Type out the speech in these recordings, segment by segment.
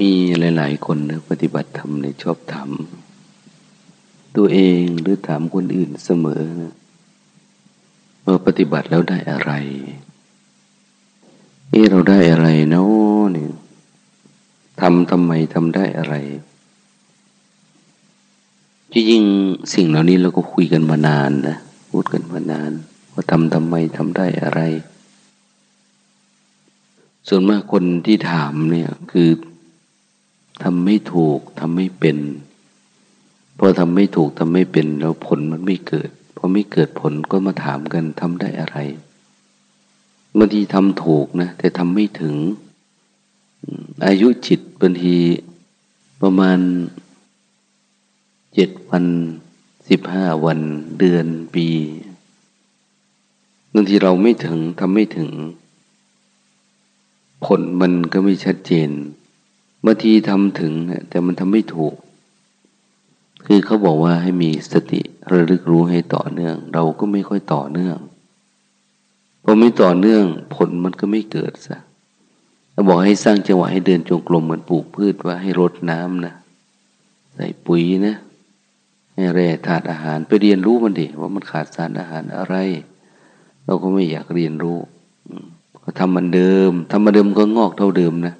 มีหลาย ๆ คนนะปฏิบัติธรรมในชอบถามตัวเองหรือถามคนอื่นเสมอนะว่าปฏิบัติแล้วได้อะไรเออเราได้อะไรเนาะเนี่ยทำทำไมทำได้อะไรจริงๆสิ่งเหล่านี้เราก็คุยกันมานานนะพูดกันมานาน ว่าทำทำไมทำได้อะไร ส่วนมากคนที่ถามเนี่ยคือ ทำไม่ถูกทำไม่เป็นพอทำไม่ถูกทำไม่เป็น แล้วผลมันไม่เกิดพอไม่เกิดผลก็มาถามกันทำได้อะไรบางทีทำถูกนะ แต่ทำไม่ถึง อายุจิตบางทีประมาณเจ็ดวันสิบห้าวัน เดือนปีบางทีเราไม่ถึงทำไม่ถึง ผลมันก็ไม่ชัดเจน บางทีทำถึงแต่มันทำไม่ถูก คือเขาบอกว่าให้มีสติระลึกรู้ให้ต่อเนื่อง เราก็ไม่ค่อยต่อเนื่องพอไม่ต่อเนื่องผลมันก็ไม่เกิดซะเราบอกให้สร้างจังหวะให้เดินจงกรมเหมือนปลูกพืชว่าให้รดน้ำนะใส่ปุ๋ยนะให้แร่ธาตุอาหารไปเรียนรู้มันดิว่ามันขาดสารอาหารอะไร เราก็ไม่อยากเรียนรู้ก็ทำมันเดิมทำมันเดิมก็งอกเท่าเดิมนะ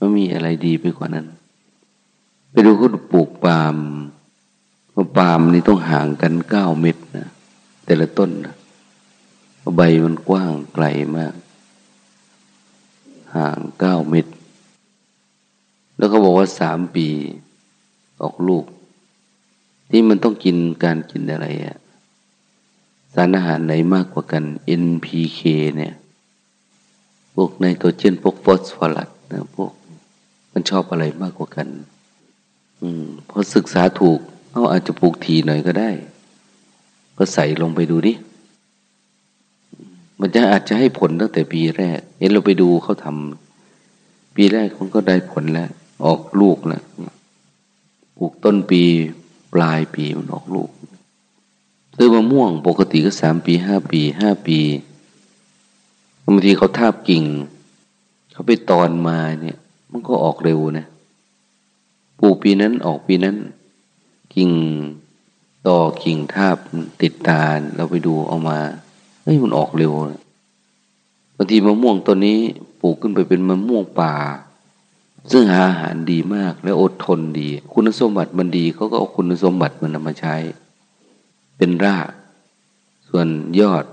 ไม่มีอะไรดีไปกว่านั้น ไปดูเขาปลูกปาล์มปาล์มนี่ต้องห่างกันเก้าเมตรนะแต่ละต้นนะใบมันกว้างไกลมาก ห่างเก้าเมตร แล้วเขาบอกว่าสามปีออกลูก ที่มันต้องกินการกินอะไรอะสารอาหารไหนมากกว่ากัน NPK เนี่ย พวกไนโตรเจน พวกฟอสฟอรัสนะพวก มันชอบอะไรมากกว่ากัน อืมพอศึกษาถูกเขาอาจจะปลูกทีหน่อยก็ได้ ก็ใส่ลงไปดูดิมันจะอาจจะให้ผลตั้งแต่ปีแรกเห็นเราไปดูเขาทำปีแรกมันก็ได้ผลแล้ว ออกลูกแล้วปลูกต้นปีปลายปีมันออกลูกซื้อมะม่วงปกติก็สามปีห้าปีห้าปีบางทีเขาทาบกิ่ง เขาไปตอนมาเนี่ย มันก็ออกเร็วนะปลูกปีนั้นออกปีนั้น กิ่งต่อกิ่งทาบติดตาเราไปดูเอามาเฮ้ยมันออกเร็วบางทีมะม่วงตัวนี้ปลูกขึ้นไปเป็นมะม่วงป่า ซึ่งหาอาหารดีมากและอดทนดี คุณสมบัติมันดีเขาก็เอาคุณสมบัติมันนามาใช้ เป็นราก ส่วนยอด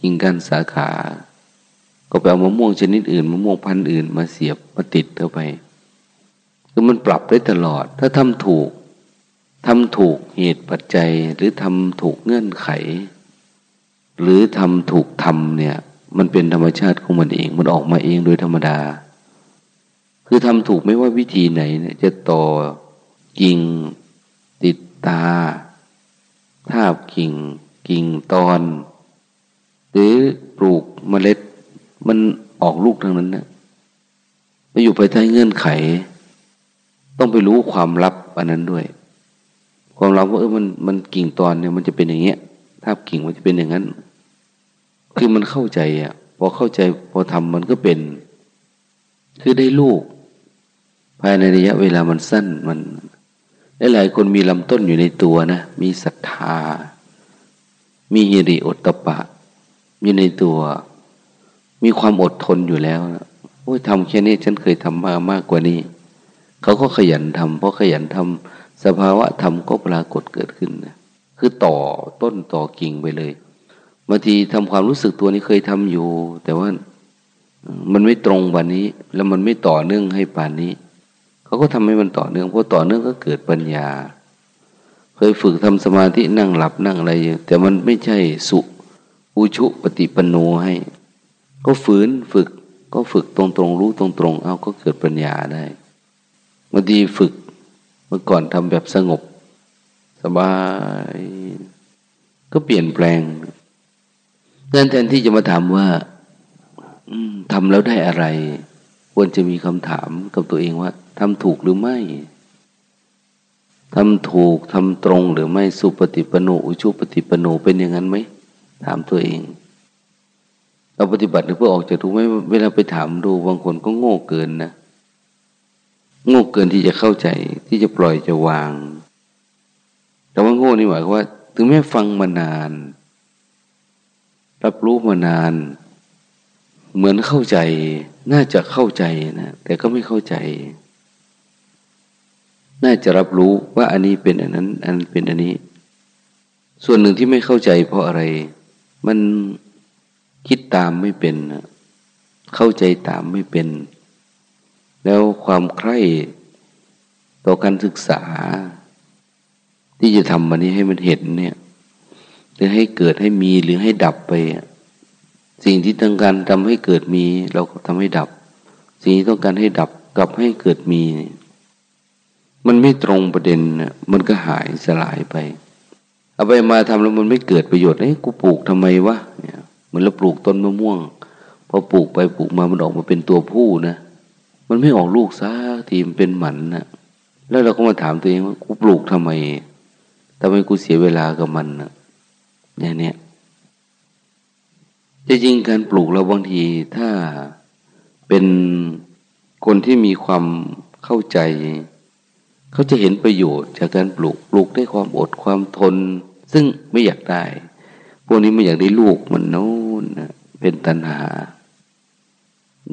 หิงกันสาขา ก็ไปเอามะม่วงชนิดอื่นมะม่วงพันธุ์อื่น มาเสียบมาติดเข้าไปคือมันปรับได้ตลอด ถ้าทำถูกทำถูกเหตุปัจจัย หรือทำถูกเงื่อนไข หรือทำถูกทำเนี่ย มันเป็นธรรมชาติของมันเอง มันออกมาเองโดยธรรมดา คือทำถูกไม่ว่าวิธีไหนเนี่ย จะต่อกิ่ง ติดตา ทาบกิ่ง กิ่งตอน หรือปลูกเมล็ด มันออกลูกทั้งนั้นนะมาอยู่ภายใต้เงื่อนไข ต้องไปรู้ความลับอันนั้นด้วย ความลับว่าเออมันมันกิ่งตอนเนี่ยมันจะเป็นอย่างเงี้ยทากิ่งมันจะเป็นอย่างนั้น คือมันเข้าใจอะพอเข้าใจพอทำมันก็เป็น คือได้ลูก ภายในระยะเวลามันสั้นมันหลายคนมีลำต้นอยู่ในตัวนะ มีศรัทธา มีฮิริโอตตปะอยู่ในตัว มีความอดทนอยู่แล้วนะโอ้ยทำแค่นี้ฉันเคยทำมามากกว่านี้ เขาก็ขยันทำเพราะขยันทำสภาวะธรรมก็ปรากฏเกิดขึ้นนะคือต่อต้นต่อกิ่งไปเลยบางทีทำความรู้สึกตัวนี้เคยทำอยู่ แต่ว่ามันไม่ตรงวันนี้ แล้วมันไม่ต่อเนื่องให้ป่านนี้ เขาก็ทำให้มันต่อเนื่องเพอต่อเนื่องก็เกิดปัญญา เคยฝึกทำสมาธินั่งหลับนั่งอะไรแต่มันไม่ใช่สุอุชุปฏิปโนให้ ก็ฝืนฝึก ก็ฝึกตรงตรงรู้ตรงตรงเอาก็เกิดปัญญาได้บางทีฝึกเมื่อก่อนทำแบบสงบ สบาย ก็เปลี่ยนแปลงนั่นแทนที่จะมาถามว่าทำแล้วได้อะไร ควรจะมีคำถามกับตัวเองว่าทำถูกหรือไม่ทำถูกทำตรงหรือไม่สุปฏิปโนอุชุปฏิปโนเป็นอย่างนั้นไหมถามตัวเอง เราปฏิบัติเพื่อออกจากทุกข์ไหมเวลาไปถามดูบางคนก็โง่เกินนะ โง่เกินที่จะเข้าใจที่จะปล่อยจะวาง แต่ว่าโง่นี่หมายความว่า ถึงแม้ฟังมานาน รับรู้มานาน เหมือนเข้าใจ น่าจะเข้าใจนะแต่ก็ไม่เข้าใจ น่าจะรับรู้ว่าอันนี้เป็นอันนั้น อันเป็นอันนี้ ส่วนหนึ่งที่ไม่เข้าใจเพราะอะไร มัน คิดตามไม่เป็น เข้าใจตามไม่เป็น แล้วความใคร่ต่อการศึกษา ที่จะทำมันนี้ให้มันเห็นเนี่ยหรือให้เกิดให้มีหรือให้ดับไป สิ่งที่ต้องการทำให้เกิดมี เราก็ทำให้ดับ สิ่งที่ต้องการให้ดับกลับให้เกิดมี มันไม่ตรงประเด็นมันก็หายสลายไป เอาไปมาทำแล้วมันไม่เกิดประโยชน์เอ้กูปลูกทำไมวะเนี่ย เหมือนเราปลูกต้นมะม่วงพอปลูกไปปลูกมามันออกมาเป็นตัวผู้นะมันไม่ออกลูกซะทีมเป็นหมันนะแล้วเราก็มาถามตัวเองว่ากูปลูกทำไมทำไมกูเสียเวลากับมันนะอย่างเนี้ยจริงการปลูกเราบางทีถ้าเป็นคนที่มีความเข้าใจ เขาจะเห็นประโยชน์จากการปลูกปลูกได้ความอดความทน ซึ่งไม่อยากได้ วกนี้ไม่อยากได้ลูกมันโน้นเป็นตัณหา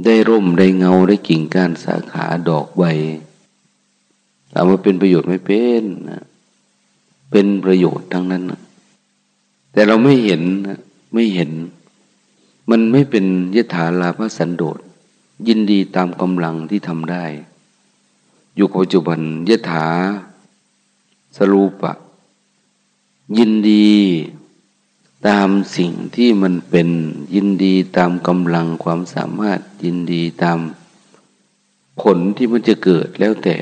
ได้ร่มได้เงาได้กิ่งก้านสาขาดอกใบถามว่าเป็นประโยชน์ไม่เป็นนะเป็นประโยชน์ทั้งนั้นนะแต่เราไม่เห็นนะไม่เห็น มันไม่เป็นยถาลาภสันโดษยินดีตามกำลังที่ทำได้ อยู่ปัจจุบันยถาสรูปะ ยินดี ตามสิ่งที่มันเป็นยินดีตามกำลังความสามารถยินดีตามผลที่มันจะเกิดแล้วแต่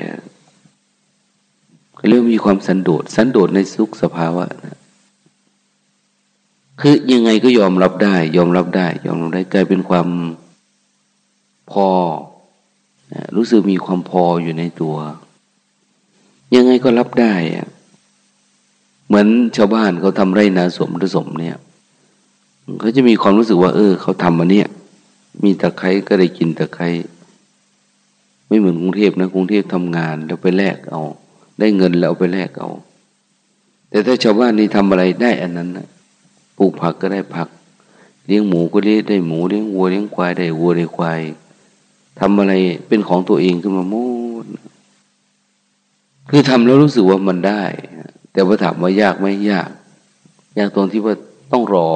เรื่องมีความสันโดษสันโดษในสุขสภาวะนะคือยังไงก็ยอมรับได้ ยอมรับได้ ยอมรับได้กลายเป็นความพอรู้สึกมีความพออยู่ในตัว ยังไงก็รับได้อะ เหมือนชาวบ้านเขาทำไร่นาสมผสมเนี่ยเขาจะมีความรู้สึกว่า เออ เขาทำมาเนี่ย มีตะไคร้ก็ได้กินตะไคร้ไม่เหมือนกรุงเทพนะกรุงเทพทำงานแล้วไปแลกเอา ได้เงินแล้วเอาไปแลกเอา แต่ถ้าชาวบ้านนี่ทำอะไรได้อันนั้นนะปลูกผักก็ได้ผัก เลี้ยงหมูก็เลี้ยงได้หมูเลี้ยงวัวเลี้ยงควายได้วัวได้ควายทำอะไรเป็นของตัวเองขึ้นมาหมดคือทำแล้วรู้สึกว่ามันได้ แต่ว่าถามว่ายากไหมยาก ยากตรงที่ว่าต้องรอ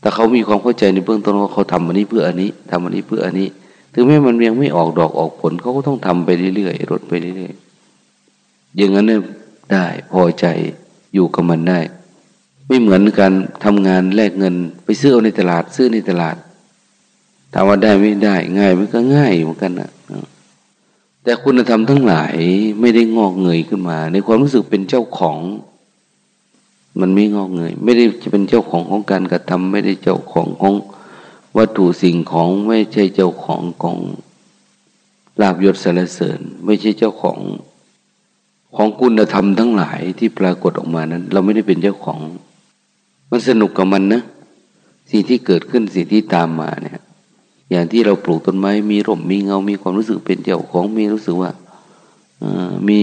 แต่เขามีความเข้าใจในเบื้องต้นว่าเขาทำอันนี้เพื่ออันนี้ทำอันนี้เพื่ออันนี้ ถึงแม้มันยังไม่ออกดอกออกผลเขาก็ต้องทำไปเรื่อยๆลดไปเรื่อยๆอย่างนั้นได้พอใจอยู่กับมันได้ ไม่เหมือนการทำงานแลกเงิน ไปซื้อเอาในตลาดซื้อในตลาดถามว่าได้ไม่ได้ ง่ายมันก็ง่ายเหมือนกันนะ แต่คุณธรรมทั้งหลายไม่ได้งอกเงยขึ้นมา ในความรู้สึกเป็นเจ้าของ มันไม่งอกเงย ไม่ได้จะเป็นเจ้าของของการกระทำไม่ได้เจ้าของของวัตถุสิ่งของไม่ใช่เจ้าของของลาบยศสารเสริญ ไม่ใช่เจ้าของของคุณธรรมทั้งหลายที่ปรากฏออกมานั้น เราไม่ได้เป็นเจ้าของ มันสนุกกับมันนะสิ่งที่เกิดขึ้นสิ่งที่ตามมาเนี่ย อย่างที่เราปลูกต้นไม้ มีร่มมีเงา มีความรู้สึกเป็นเจ้าของมีรู้สึกว่ามี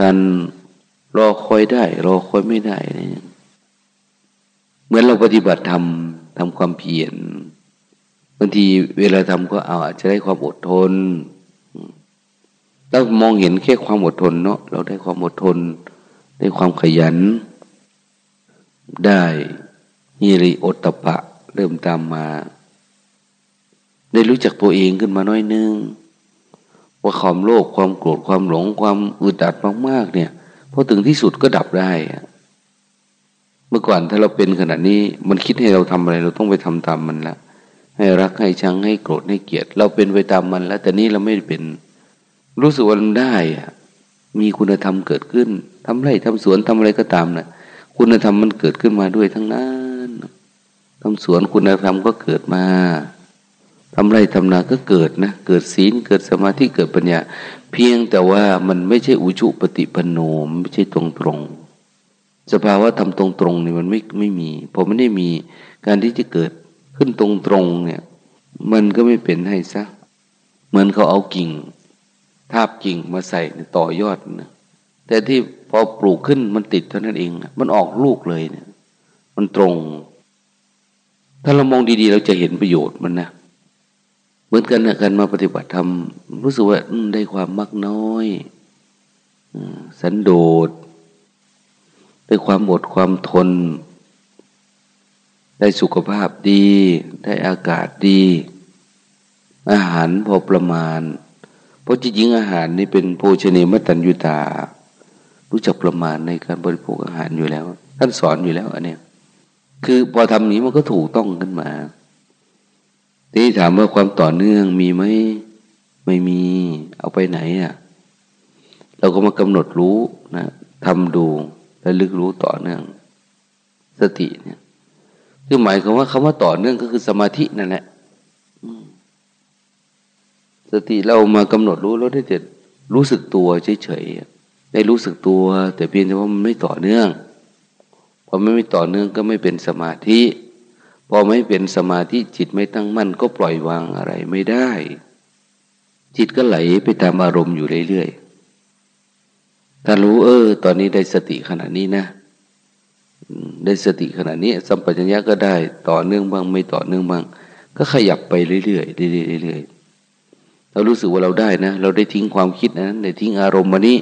การรอคอยได้ รอคอยไม่ได้เนี่ยเหมือนเราปฏิบัติธรรมทำความเพียรบางทีเวลาทำก็เอาอาจจะได้ความอดทนเรามองเห็นแค่ความอดทนเนาะเราได้ความอดทน ได้ความขยัน ได้ฮิริโอตตะปะ เริ่มตามมา ได้รู้จักตัวเองขึ้นมาน้อยนึง ว่าความโลภความโกรธความหลงความอึดอัดมากๆเนี่ยพอถึงที่สุดก็ดับได้ เมื่อก่อนถ้าเราเป็นขนาดนี้ มันคิดให้เราทำอะไร เราต้องไปทำตามมันละให้รักให้ชังให้โกรธให้เกลียด เราเป็นไปตามมันแล้ว แต่นี้เราไม่เป็น รู้สึกว่ามันได้มีคุณธรรมเกิดขึ้นทำไรทำสวนทำอะไรก็ตามนะคุณธรรมมันเกิดขึ้นมาด้วยทั้งนั้นทำสวนคุณธรรมก็เกิดมา ทำไรทำนาก็เกิดนะ เกิดศีลเกิดสมาธิเกิดปัญญา เพียงแต่ว่ามันไม่ใช่อุชุปฏิปโนมไม่ใช่ตรงตรงสภาวะทำตรงตรงนี่มันไม่ไม่มีพอไม่ได้มีการที่จะเกิดขึ้นตรงตรงเนี่ย มันก็ไม่เป็นให้ซะเหมือนเขาเอากิ่ง ทาบกิ่งมาใส่ต่อยอดนะแต่ที่พอปลูกขึ้นมันติดเท่านั้นเอง มันออกลูกเลยเนี่ย มันตรง ถ้าเรามองดีๆ เราจะเห็นประโยชน์มันนะ เหมือนกันนะการมาปฏิบัติธรรมรู้สึกว่าได้ความมักน้อยสันโดษได้ความอดความทน ได้สุขภาพดี ได้อากาศดี อาหารพอประมาณ เพราะจริงๆอาหารนี่เป็นโภชเนมตัญยุตา รู้จักประมาณในการบริโภคอาหารอยู่แล้ว ท่านสอนอยู่แล้วอันนี้คือพอทำนี้มันก็ถูกต้องขึ้นมา ทีนี้ถามว่าความต่อเนื่องมีไหมไม่มีเอาไปไหนอะ เราก็มากำหนดรู้นะทำดูและลึกรู้ต่อเนื่อง สติเนี่ย คือหมายความว่าคำว่าต่อเนื่องก็คือสมาธินั่นแหละสติเรามากำหนดรู้แล้วได้แต่รู้สึกตัวเฉยๆได้รู้สึกตัว แต่เพียงแต่ว่ามันไม่ต่อเนื่องพอไม่ไม่ต่อเนื่องก็ไม่เป็นสมาธิ อไม่เป็นสมาธิจิตไม่ตั้งมั่นก็ปล่อยวางอะไรไม่ได้ จิตก็ไหลไปตามอารมณ์อยู่เรื่อยๆถ้ารู้เออ ตอนนี้ได้สติขนาดนี้นะได้สติขนาดนี้ สัมปชัญญะก็ได้ต่อเนื่องบ้างไม่ต่อเนื่องบ้าง ก็ขยับไปเรื่อยๆเรื่อยๆเรื่อยๆเรารู้สึกว่าเราได้นะ เราได้ทิ้งความคิดนั้นได้ทิ้งอารมณ์มานี้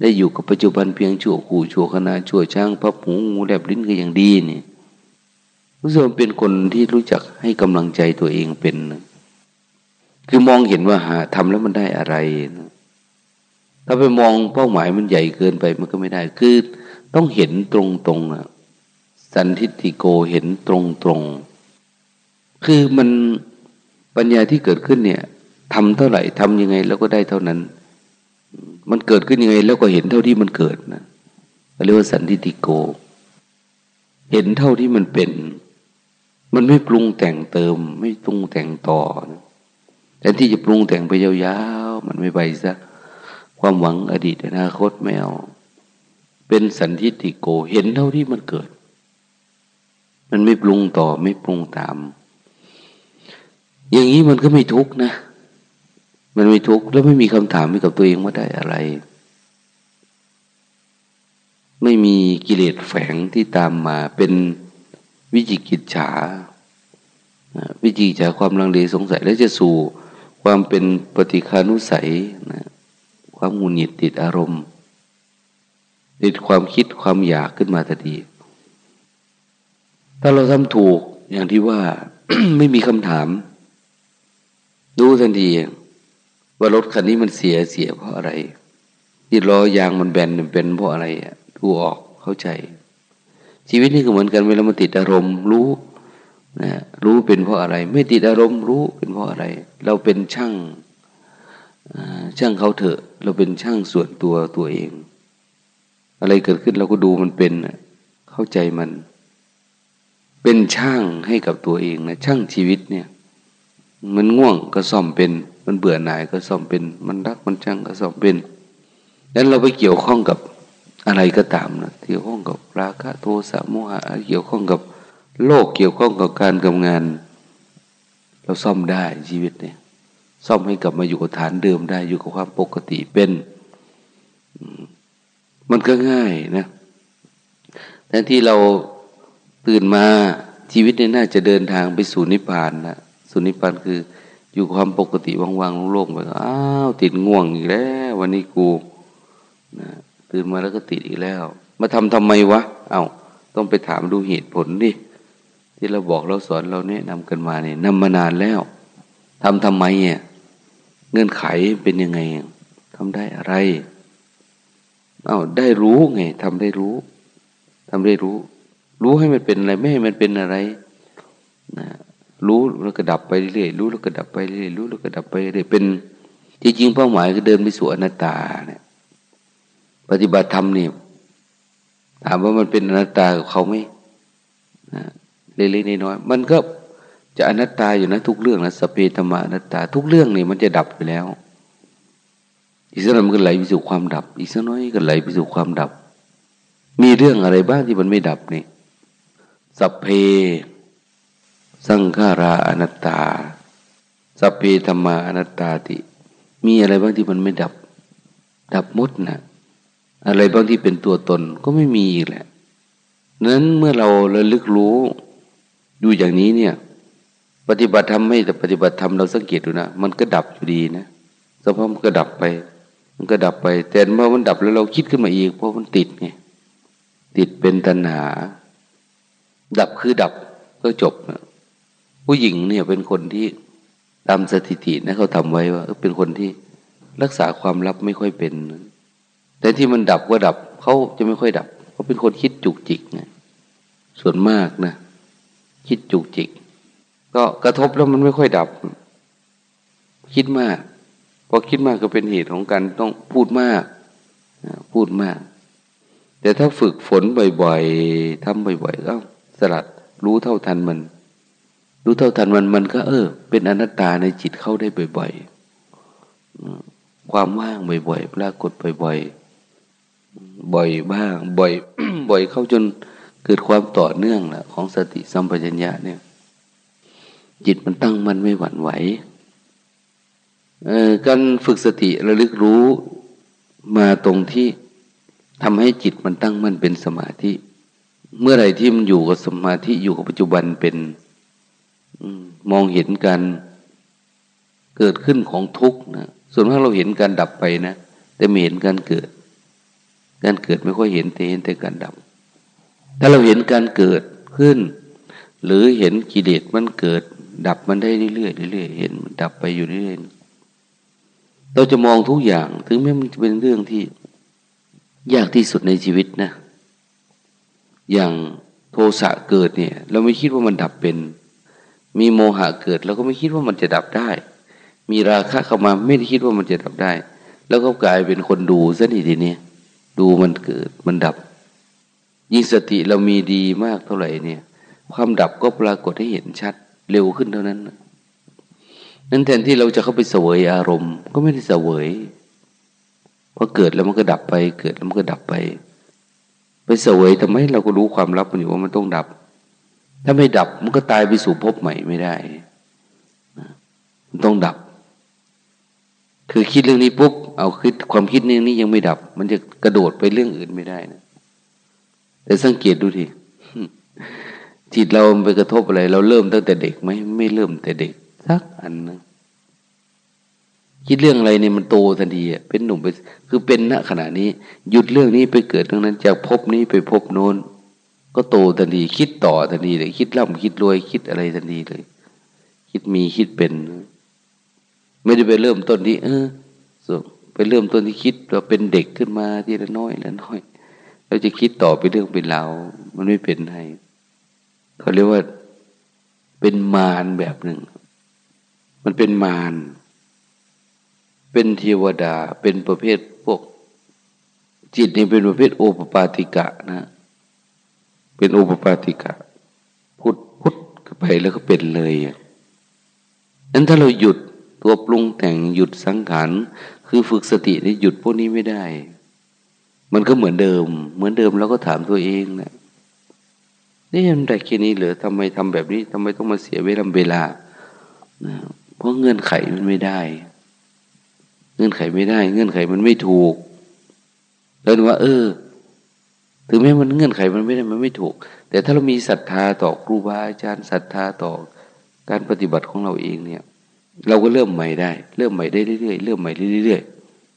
ได้อยู่กับปัจจุบันเพียงชั่วขู่ชั่วขณะชั่วช่างพับหูงูแลบลิ้นก็ยังดีนี่ รู้สึกเป็นคนที่รู้จักให้กำลังใจตัวเองเป็น คือมองเห็นว่าหาทำแล้วมันได้อะไร ถ้าไปมองเป้าหมายมันใหญ่เกินไปมันก็ไม่ได้ คือต้องเห็นตรงตรงอะสันทิติโกเห็นตรงตรงคือมันปัญญาที่เกิดขึ้นเนี่ยทำเท่าไหร่ทำยังไงแล้วก็ได้เท่านั้น มันเกิดขึ้นยังไง แล้วก็เห็นเท่าที่มันเกิดนะเรียกว่าสันทิติโก เห็นเท่าที่มันเป็น มันไม่ปรุงแต่งเติม ไม่ปรุงแต่งต่อนะแต่ที่จะปรุงแต่งไปยาวๆ มันไม่ไปซะความหวังอดีตอนาคตไม่เอา เป็นสันทิติโกเห็นเท่าที่มันเกิด มันไม่ปรุงต่อไม่ปรุงตาม อย่างนี้มันก็ไม่ทุกข์นะ มันไม่ทุกข์แล้วไม่มีคำถามให้กับตัวเองว่าได้อะไร ไม่มีกิเลสแฝงที่ตามมาเป็น วิจิกิจฉาวิจิกิจฉาความลังเลสงสัย แล้วจะสู่ความเป็นปฏิคานุสัยนะความหงุดหงิดติดอารมณ์ ติดความคิดความอยากขึ้นมาทันทีถ้าเราทำถูกอย่างที่ว่า ไม่มีคำถามรู้ทันทีว่ารถคันนี้มันเสียเสียเพราะอะไรที่ล้อยางมันแบนเป็นเพราะอะไรดูออกเข้าใจ ชีวิตนี่ก็เหมือนกันเวลามันติดอารมณ์รู้นะรู้เป็นเพราะอะไร ไม่ติดอารมณ์รู้เป็นเพราะอะไร เราเป็นช่างช่างเขาเถอะ เราเป็นช่างส่วนตัวตัวเอง อะไรเกิดขึ้นเราก็ดูมันเป็นเข้าใจมัน เป็นช่างให้กับตัวเองนะช่างชีวิตเนี่ย มันง่วงก็ซ่อมเป็น มันเบื่อหน่ายก็ซ่อมเป็น มันรักมันช่างก็ซ่อมเป็นนั้นเราไปเกี่ยวข้องกับ อะไรก็ตามนะเกี่ยวข้องกับราคะโทสะโมหะเกี่ยวข้องกับโลกเกี่ยวข้องกับการทำงาน เราซ่อมได้ชีวิตเนี่ยซ่อมให้กลับมาอยู่กับฐานเดิมได้อยู่กับความปกติเป็น มันก็ง่ายนะแทนที่เราตื่นมาชีวิตเนี่ยน่าจะเดินทางไปสู่นิพพานนะสู่นิพพานคืออยู่ความปกติว่างๆโล่งๆไปอ้าวติดง่วงอีกแล้ว วันนี้กูนะ ตื่นมาแล้วก็ติดอีกแล้ว มาทำทำไมวะ เอา้าต้องไปถามดูเหตุผลดิที่เราบอกเราสอนเราแนะนำกันมาเนี่ยนำมานานแล้วทำทำไมเนี่ยเงื่อนไขเป็นยังไงทำได้อะไร เอา้าได้รู้ไงทำได้รู้ทำได้รู้ รู้ให้มันเป็นอะไร ไม่ให้มันเป็นอะไรนะรู้แล้วก็ดับไปเรื่อยรู้แล้วก็ดับไปเรื่อยรู้แล้วก็ดับไปเรื่อยเป็นจริงๆเป้าหมายก็เดินไปสู่อนัตตาเนี่ย ปฏิบัติธรรมนี่ถามว่ามันเป็นอนัตตากับเขาไหมเล็กๆน้อยๆมันก็จะอนัตตาอยู่นะทุกเรื่องนะสเปธรรมอนัตตา ทุกเรื่องนี่มันจะดับไปแล้ว อีกสักหน่อยมันก็ไหลไปสู่ความดับ อีกสักน้อยก็ไหลไปสู่ความดับ มีเรื่องอะไรบ้างที่มันไม่ดับนี่สัพเพ สังขาราอนัตตาสัพเพธรรมาอนัตตาติ มีอะไรบ้างที่มันไม่ดับ ดับมดนะ อะไรบางที่เป็นตัวตนก็ไม่มีอีกแหละนั้นเมื่อเราระลึกรู้อยู่อย่างนี้เนี่ย ปฏิบัติธรรมไม่แต่ปฏิบัติธรรมเราสังเกตดูนะมันก็ดับอยู่ดีนะสภาพมันก็ดับไป มันก็ดับไป แต่เมื่อมันดับแล้วเราคิดขึ้นมาอีก เพราะมันติดไงติดเป็นตัณหา ดับคือดับก็จบนะผู้หญิงเนี่ยเป็นคนที่ตามสถิตินะเขาทำไว้ว่าเป็นคนที่รักษาความลับไม่ค่อยเป็น แต่ที่มันดับก็ดับเขาจะไม่ค่อยดับเขาเป็นคนคิดจุกจิกไงส่วนมากนะคิดจุกจิก ก็กระทบแล้วมันไม่ค่อยดับ คิดมากพอคิดมากก็เป็นเหตุของการต้องพูดมากพูดมาก แต่ถ้าฝึกฝนบ่อยๆทำบ่อยๆก็สลัดรู้เท่าทันมัน รู้เท่าทันมันมันก็ เออ เป็นอนัตตาในจิตเข้าได้บ่อยๆความว่างบ่อยๆปรากฏบ่อยๆ บ่อยบ้าง บ่อย บ่อยเข้าจนเกิดความต่อเนื่องละของสติสัมปชัญญะเนี่ย จิตมันตั้งมันไม่หวั่นไหวการฝึกสติระลึกรู้มาตรงที่ทำให้จิตมันตั้งมันเป็นสมาธิ เมื่อไหร่ที่มันอยู่กับสมาธิอยู่กับปัจจุบันเป็นมองเห็นการเกิดขึ้นของทุกข์นะส่วนมากเราเห็นการดับไปนะ แต่ไม่เห็นการเกิด การเกิดไม่ค่อยเห็นแต่เห็นแต่การดับ ถ้าเราเห็นการเกิดขึ้น หรือเห็นกิเลสมันเกิด ดับมันได้เรื่อยๆเรื่อยๆเห็นมันดับไปอยู่เรื่อยๆเราจะมองทุกอย่างถึงแม้มันจะเป็นเรื่องที่ยากที่สุดในชีวิตนะ อย่างโทสะเกิดเนี่ย เราไม่คิดว่ามันดับเป็น มีโมหะเกิดเราก็ไม่คิดว่ามันจะดับได้ มีราคะเข้ามาไม่ได้คิดว่ามันจะดับได้ แล้วก็กลายเป็นคนดูซะนี่ทีนี้ ดูมันเกิดมันดับ ยิ่งสติเรามีดีมากเท่าไหร่เนี่ย ความดับก็ปรากฏให้เห็นชัดเร็วขึ้นเท่านั้นนั้นแทนที่เราจะเข้าไปเสวยอารมณ์ ก็ไม่ได้เสวยพอเกิดแล้วมันก็ดับไป เกิดแล้วมันก็ดับไป ไปเสวยทำไมเราก็รู้ความลับมันอยู่ว่ามันต้องดับ ถ้าไม่ดับมันก็ตายไปสู่ภพใหม่ไม่ได้มันต้องดับ คือคิดเรื่องนี้ปุ๊บเอาคิดความคิดเรื่องนี้ยังไม่ดับ มันจะกระโดดไปเรื่องอื่นไม่ได้นะแต่สังเกตดูทีจิตเราไปกระทบอะไร เราเริ่มตั้งแต่เด็กไหมไม่เริ่มแต่เด็กสักอันนึงคิดเรื่องอะไรเนี่ยมันโตทันทีเป็นหนุ่มไปคือเป็นณขณะนี้ หยุดเรื่องนี้ไปเกิดตรงนั้นจากพบนี้ไปพบโน้น ก็โตทันที คิดต่อทันทีเลย คิดร่ำคิดรวยคิดอะไรทันทีเลย คิดมีคิดเป็น ไม่ได้ไปเริ่มต้นที่เออไปเริ่มต้นที่คิดว่าเป็นเด็กขึ้นมาทีละน้อยละน้อยเราจะคิดต่อไปเรื่องเป็นราวมันไม่เป็นให้เขาเรียกว่าเป็นมารแบบหนึ่ง มันเป็นมารเป็นเทวดาเป็นประเภทพวก จิตนี่เป็นประเภทโอปปาติกะนะ เป็นโอปปาติกะ พุทพุทไปแล้วก็เป็นเลยนั้นถ้าเราหยุด ตัวปรุงแต่งหยุดสังขารคือฝึกสตินี่หยุดพวกนี้ไม่ได้ มันก็เหมือนเดิม เหมือนเดิมเราก็ถามตัวเองนะนี่มันได้แค่นี้เหรอทำไมทำแบบนี้ทำไมต้องมาเสียเวลาเวลาเพราะเงื่อนไขมันไม่ได้ เงื่อนไขไม่ได้ เงื่อนไขมันไม่ถูกแล้วว่า เออ ถึงแม้มันเงื่อนไขมันไม่ได้มันไม่ถูก แต่ถ้าเรามีศรัทธาต่อครูบาอาจารย์ศรัทธาต่อการปฏิบัติของเราเองเนี่ย เราก็เริ่มใหม่ได้ เริ่มใหม่ได้เรื่อยๆเริ่มใหม่เรื่อย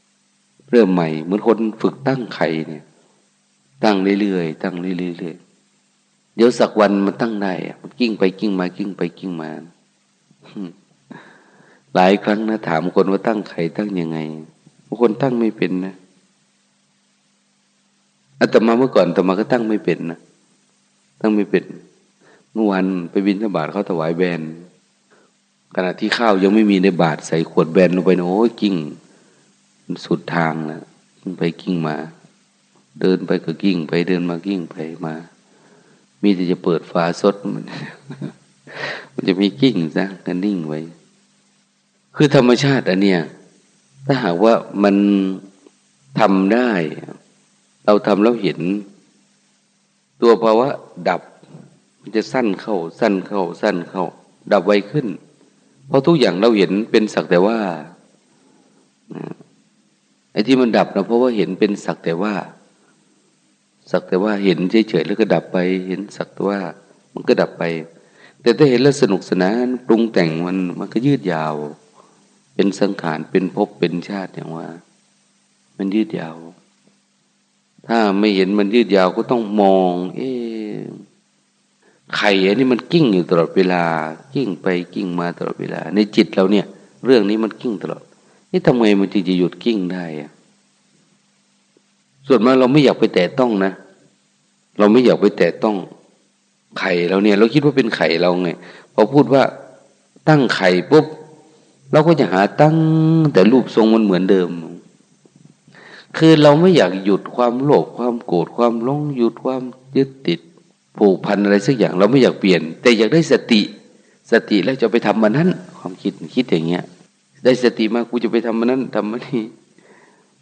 ๆเริ่มใหม่เหมือนคนฝึกตั้งไข่เนี่ย ตั้งเรื่อยๆตั้งเรื่อยๆเดี๋ยวสักวันมันตั้งได้มันกิ้งไปกิ้งมากิ้งไปกิ้งมาหลายครั้งนะถามคนว่าตั้งไข่ตั้งยังไงบางคนตั้งไม่เป็นนะอาตมาเมื่อก่อนอาตมาก็ตั้งไม่เป็นนะตั้งไม่เป็นเมื่อวันไปบินทบาทเขาถวายแบน ขณะที่ข้าวยังไม่มีในบาทใส่ขวดแบนลงไปโอ้ยกิ้งสุดทางนะกิ้งไปกิ้งมา เดินไปก็กิ้งไปเดินมากิ้งไปมา มีแต่จะเปิดฝาสดมัน มันจะมีกิ้งซะกันนิ่งไว้ คือธรรมชาติอันเนี้ยถ้าหากว่ามันทำได้ เราทำแล้วเห็น ตัวภาวะดับ มันจะสั้นเข้า สั้นเข้า สั้นเข้า ดับไวขึ้น เพราะทุกอย่างเราเห็นเป็นสักแต่ว่าไอ้ที่มันดับนะเพราะว่าเห็นเป็นสักแต่ว่า สักแต่ว่าเห็นเฉยๆแล้วก็ดับไป เห็นสักแต่ว่า มันก็ดับไป แต่ถ้าเห็นแล้วสนุกสนานปรุงแต่งมันมันก็ยืดยาว เป็นสังขารเป็นภพเป็นชาติอย่างว่า มันยืดยาว ถ้าไม่เห็นมันยืดยาวก็ต้องมอง เอ๊ ไข่อันนี้มันกิ้งอยู่ตลอดเวลา กิ้งไปกิ้งมาตลอดเวลา ในจิตเราเนี่ย เรื่องนี้มันกิ้งตลอด นี่ทำไมมันจึงจะหยุดกิ้งได้อะส่วนมากเราไม่อยากไปแตะต้องนะ เราไม่อยากไปแตะต้อง ไข่เราเนี่ย เราคิดว่าเป็นไข่เราไงพอพูดว่าตั้งไข่ปุ๊บเราก็จะหาตั้งแต่รูปทรงมันเหมือนเดิม คือเราไม่อยากหยุดความโลภความโกรธความหลงหยุดความยึดติด ผูกพันอะไรสักอย่างเราไม่อยากเปลี่ยน แต่อยากได้สติ สติแล้วจะไปทำมันนั้น ความคิดคิดอย่างเงี้ย ได้สติมากูจะไปทำมันนั้นทำมันนี้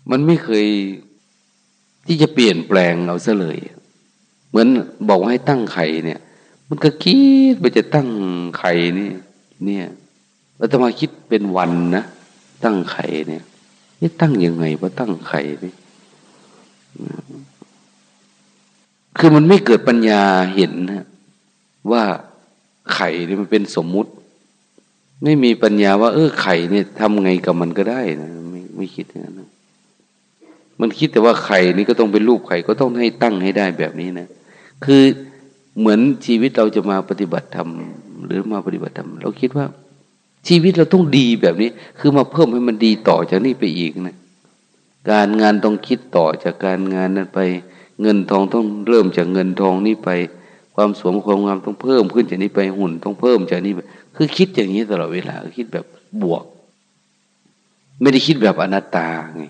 มันไม่เคยที่จะเปลี่ยนแปลงเอาซะเลย เหมือนบอกว่าให้ตั้งไข่เนี่ย มันก็คิดว่าจะตั้งไข่นี่ เนี่ยเราจะมาคิดเป็นวันนะตั้งไข่เนี่ยนี่ตั้งยังไงว่าตั้งไข่นี่ คือมันไม่เกิดปัญญาเห็นว่าไข่นี่มันเป็นสมมุติ ไม่มีปัญญาว่า เออไข่เนี่ยทำไงกับมันก็ได้นะไม่ไม่คิดอย่างนั้นนะมันคิดแต่ว่าไข่นี่ก็ต้องเป็นรูปไข่ก็ต้องให้ตั้งให้ได้แบบนี้นะ คือเหมือนชีวิตเราจะมาปฏิบัติธรรมหรือมาปฏิบัติธรรมเราคิดว่า ชีวิตเราต้องดีแบบนี้ คือมาเพิ่มให้มันดีต่อจากนี้ไปอีกนะ การงานต้องคิดต่อจากการงานนั้นไป เงินทองต้องเริ่มจากเงินทองนี้ไป ความสมความงามต้องเพิ่มขึ้นจากนี้ไปหุ่นต้องเพิ่มจากนี้ไปคือคิดอย่างนี้ตลอดเวลาคิดแบบบวก ไม่ได้คิดแบบอนัตตาไง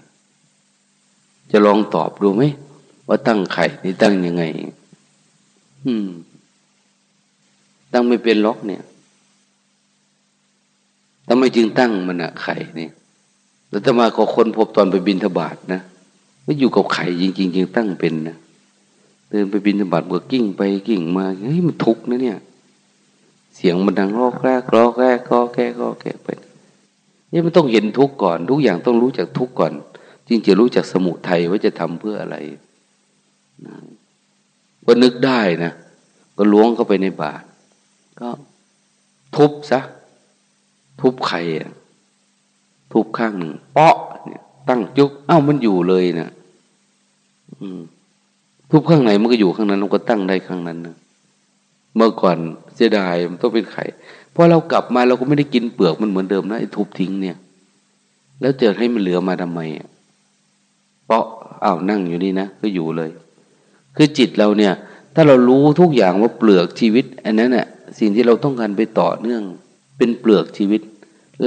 จะลองตอบดูไหมว่าตั้งไข่นี่ตั้งยังไง อืม ตั้งไม่เป็นล็อกเนี่ยทำไมจึงตั้งมันอะไข่นี่แล้วถ้ามาขอคนพบตอนไปบินทบาทนะ ว่อยู่กับไข่จริงๆจึงตั้งเป็นนะเดินไปบินทบาทเบื่อกิ้งไปกิ้งมาเฮ้ยมันทุกข์นะเนี่ย เสียงมันดังรอกแรกรอกแรกก็แก้ก็แก้ไปนี่มันต้องเห็นทุกข์ก่อน ทุกอย่างต้องรู้จักทุกข์ก่อน จึงจะรู้จักสมุทัยว่าจะทำเพื่ออะไรก็นึกได้นะก็ล้วงเข้าไปในบาตรก็ทุบซะทุบไข่ทุบข้างหนึ่งเปาะเนี่ยตั้งจุกเอ้ามันอยู่เลยนะ ทุบข้างไหนมันก็อยู่ข้างนั้นมันก็ตั้งได้ข้างนั้นนะเมื่อก่อนเสียดายมันต้องเป็นไข่พอเรากลับมาเราก็ไม่ได้กินเปลือกมันเหมือนเดิมนะไอ้ทุบทิ้งเนี่ย แล้วเจอให้มันเหลือมาทำไมเพราะอ้าวนั่งอยู่นี่นะก็อยู่เลย คือจิตเราเนี่ย ถ้าเรารู้ทุกอย่างว่าเปลือกชีวิต อันนั้นน่ะสิ่งที่เราต้องการไปต่อเนื่อง เป็นเปลือกชีวิต